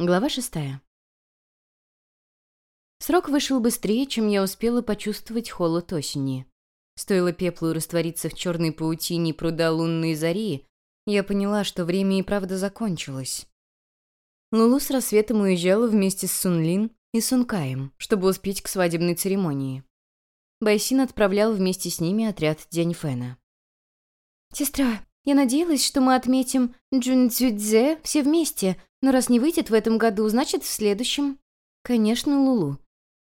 Глава шестая. Срок вышел быстрее, чем я успела почувствовать холод осени. Стоило пеплу раствориться в черной паутине пруда лунной зари, я поняла, что время и правда закончилось. Лулу с рассветом уезжала вместе с Сунлин и Сункаем, чтобы успеть к свадебной церемонии. Байсин отправлял вместе с ними отряд Дяньфэна. «Сестра, я надеялась, что мы отметим Джунцзюдзе все вместе, но раз не выйдет в этом году, значит, в следующем». «Конечно, Лулу.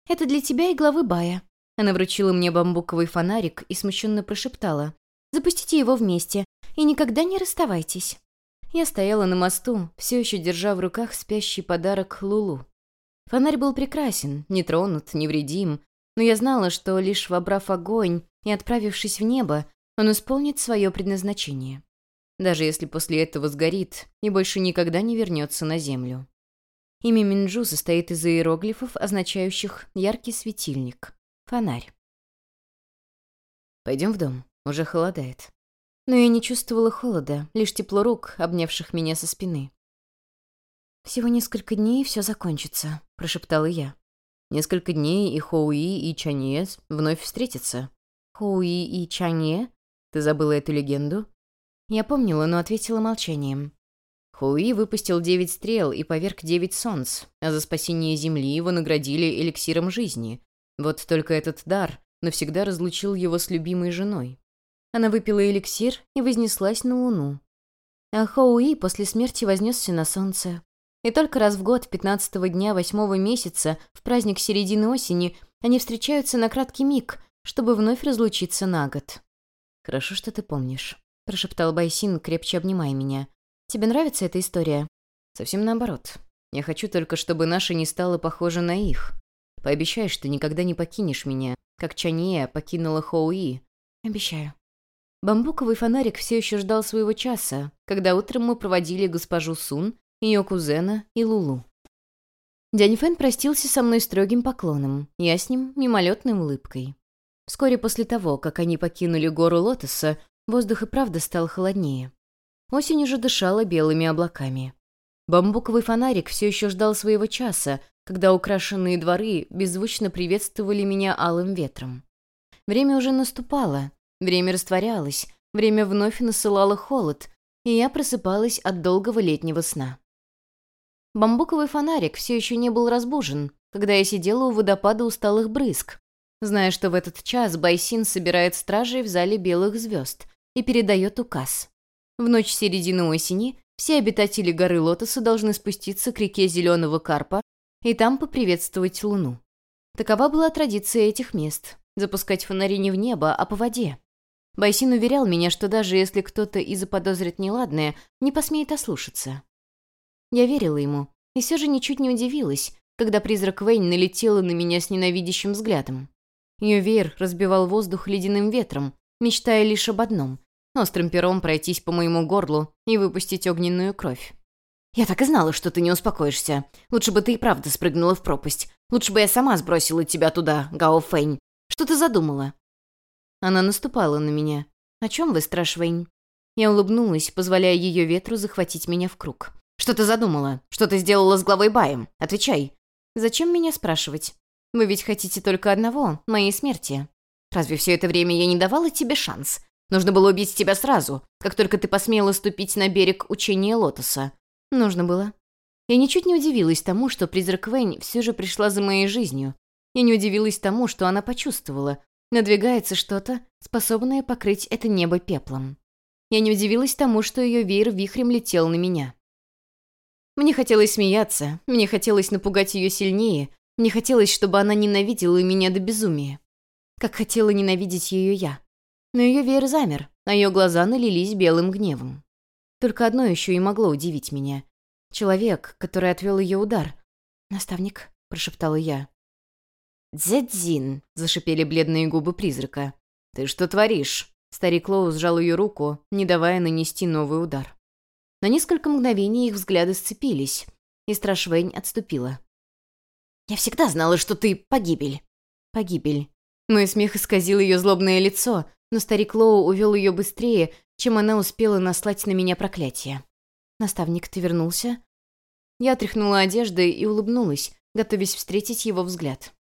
Это для тебя и главы Бая». Она вручила мне бамбуковый фонарик и смущенно прошептала. «Запустите его вместе и никогда не расставайтесь». Я стояла на мосту, все еще держа в руках спящий подарок Лулу. Фонарь был прекрасен, не тронут, невредим, но я знала, что лишь вобрав огонь и отправившись в небо, он исполнит свое предназначение. Даже если после этого сгорит и больше никогда не вернется на землю. Имя Минджу состоит из иероглифов, означающих «яркий светильник», «фонарь». «Пойдем в дом, уже холодает». Но я не чувствовала холода, лишь тепло рук, обнявших меня со спины. «Всего несколько дней, и все закончится», — прошептала я. «Несколько дней, и Хоуи, и Чанье вновь встретятся». «Хоуи и Чанье? Ты забыла эту легенду?» Я помнила, но ответила молчанием. Хоуи выпустил девять стрел и поверг девять солнц, а за спасение Земли его наградили эликсиром жизни. Вот только этот дар навсегда разлучил его с любимой женой. Она выпила эликсир и вознеслась на Луну. А Хоуи после смерти вознесся на Солнце. И только раз в год, 15 дня восьмого месяца, в праздник середины осени, они встречаются на краткий миг, чтобы вновь разлучиться на год. «Хорошо, что ты помнишь», — прошептал Байсин, крепче обнимая меня. «Тебе нравится эта история?» «Совсем наоборот. Я хочу только, чтобы наша не стала похожа на их. Пообещай, что никогда не покинешь меня, как Чанье покинула Хоуи». «Обещаю». Бамбуковый фонарик все еще ждал своего часа, когда утром мы проводили госпожу Сун, ее кузена и Лулу. Дянь Фэн простился со мной строгим поклоном, я с ним мимолетной улыбкой. Вскоре после того, как они покинули гору Лотоса, воздух и правда стал холоднее. Осень уже дышала белыми облаками. Бамбуковый фонарик все еще ждал своего часа, когда украшенные дворы беззвучно приветствовали меня алым ветром. Время уже наступало, Время растворялось, время вновь насылало холод, и я просыпалась от долгого летнего сна. Бамбуковый фонарик все еще не был разбужен, когда я сидела у водопада усталых брызг, зная, что в этот час Байсин собирает стражей в зале белых звезд и передает указ. В ночь середины осени все обитатели горы Лотоса должны спуститься к реке Зеленого Карпа и там поприветствовать Луну. Такова была традиция этих мест — запускать фонари не в небо, а по воде. Байсин уверял меня, что даже если кто-то и заподозрит неладное, не посмеет ослушаться. Я верила ему, и все же ничуть не удивилась, когда призрак Вейн налетела на меня с ненавидящим взглядом. Ее веер разбивал воздух ледяным ветром, мечтая лишь об одном — острым пером пройтись по моему горлу и выпустить огненную кровь. «Я так и знала, что ты не успокоишься. Лучше бы ты и правда спрыгнула в пропасть. Лучше бы я сама сбросила тебя туда, Гао Фэнь. Что ты задумала? Она наступала на меня. «О чем вы, Страшвейн?» Я улыбнулась, позволяя ее ветру захватить меня в круг. «Что ты задумала? Что ты сделала с главой Баем? Отвечай!» «Зачем меня спрашивать? Вы ведь хотите только одного — моей смерти. Разве все это время я не давала тебе шанс? Нужно было убить тебя сразу, как только ты посмела ступить на берег учения Лотоса. Нужно было. Я ничуть не удивилась тому, что призрак Вэнь все же пришла за моей жизнью. Я не удивилась тому, что она почувствовала, Надвигается что-то, способное покрыть это небо пеплом. Я не удивилась тому, что ее веер вихрем летел на меня. Мне хотелось смеяться, мне хотелось напугать ее сильнее, мне хотелось, чтобы она ненавидела меня до безумия. Как хотела ненавидеть ее я. Но ее веер замер, а ее глаза налились белым гневом. Только одно еще и могло удивить меня. Человек, который отвел ее удар. «Наставник», — прошептала я. «Дзэдзин!» — зашипели бледные губы призрака. «Ты что творишь?» Старик Лоу сжал ее руку, не давая нанести новый удар. На несколько мгновений их взгляды сцепились, и Страшвейн отступила. «Я всегда знала, что ты погибель». «Погибель». Мой смех исказил ее злобное лицо, но старик Лоу увел ее быстрее, чем она успела наслать на меня проклятие. «Наставник, ты вернулся?» Я отряхнула одежды и улыбнулась, готовясь встретить его взгляд.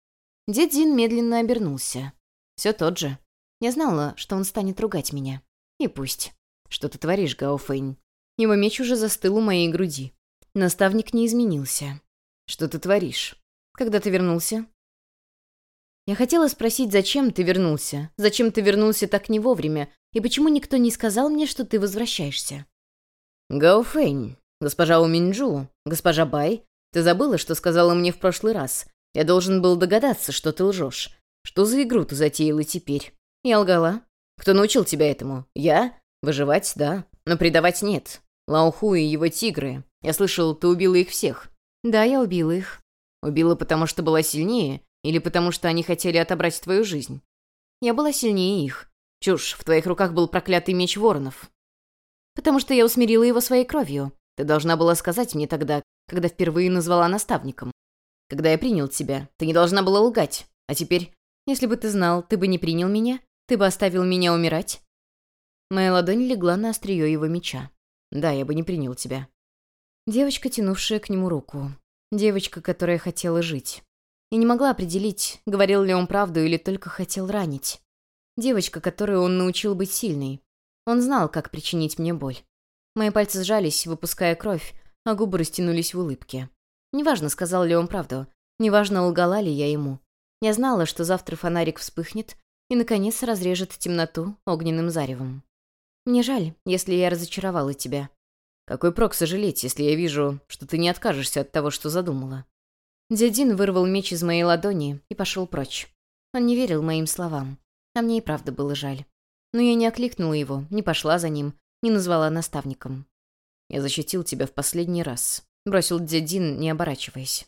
Дед Зин медленно обернулся. Все тот же. Я знала, что он станет ругать меня. И пусть. Что ты творишь, Гауфейн? Его меч уже застыл у моей груди. Наставник не изменился. Что ты творишь? Когда ты вернулся? Я хотела спросить, зачем ты вернулся? Зачем ты вернулся так не вовремя? И почему никто не сказал мне, что ты возвращаешься? Гауфэнь, госпожа Уминджу, госпожа Бай, ты забыла, что сказала мне в прошлый раз. Я должен был догадаться, что ты лжешь. Что за игру ты затеяла теперь? Я лгала. Кто научил тебя этому? Я? Выживать, да. Но предавать нет. Лауху и его тигры. Я слышал, ты убила их всех. Да, я убила их. Убила, потому что была сильнее или потому что они хотели отобрать твою жизнь? Я была сильнее их. Чушь, в твоих руках был проклятый меч воронов. Потому что я усмирила его своей кровью. Ты должна была сказать мне тогда, когда впервые назвала наставником. Когда я принял тебя, ты не должна была лгать. А теперь, если бы ты знал, ты бы не принял меня? Ты бы оставил меня умирать?» Моя ладонь легла на острие его меча. «Да, я бы не принял тебя». Девочка, тянувшая к нему руку. Девочка, которая хотела жить и не могла определить, говорил ли он правду или только хотел ранить. Девочка, которую он научил быть сильной. Он знал, как причинить мне боль. Мои пальцы сжались, выпуская кровь, а губы растянулись в улыбке. Неважно, сказал ли он правду, неважно, лгала ли я ему. Я знала, что завтра фонарик вспыхнет и, наконец, разрежет темноту огненным заревом. Мне жаль, если я разочаровала тебя. Какой прок сожалеть, если я вижу, что ты не откажешься от того, что задумала? Дядин вырвал меч из моей ладони и пошел прочь. Он не верил моим словам. А мне и правда было жаль. Но я не окликнула его, не пошла за ним, не назвала наставником. «Я защитил тебя в последний раз», — бросил дядин, не оборачиваясь.